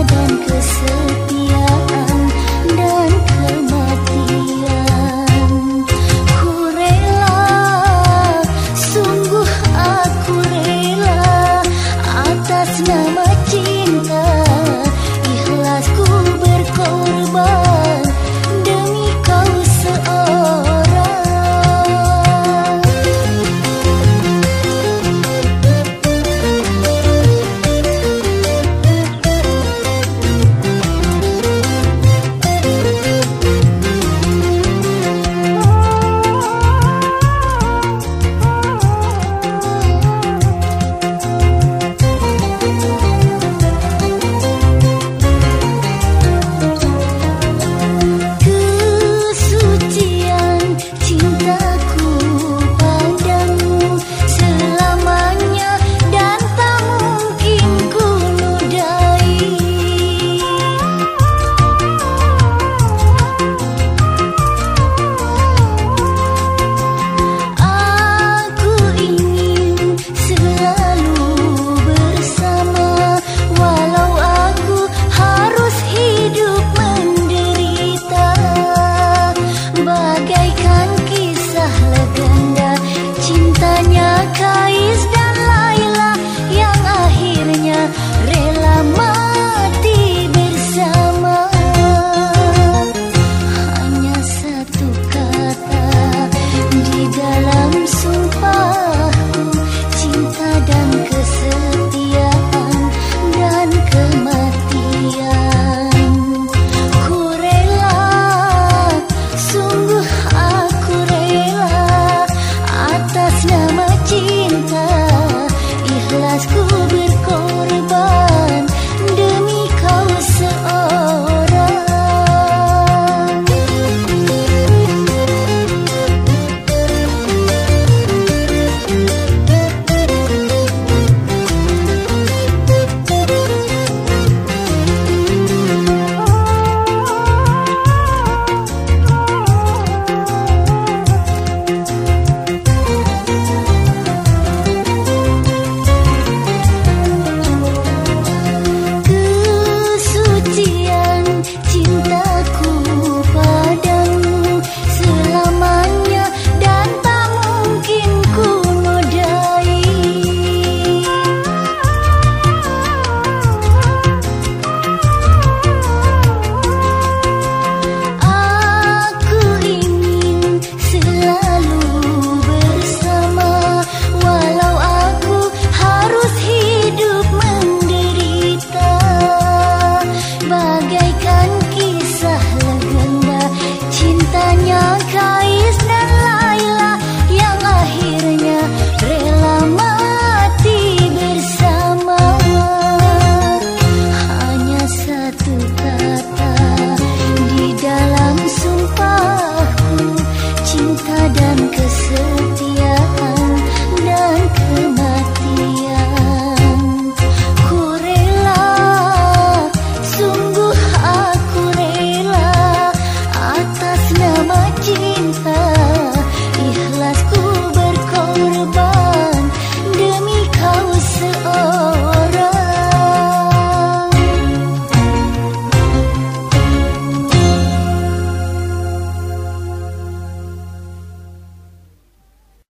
dan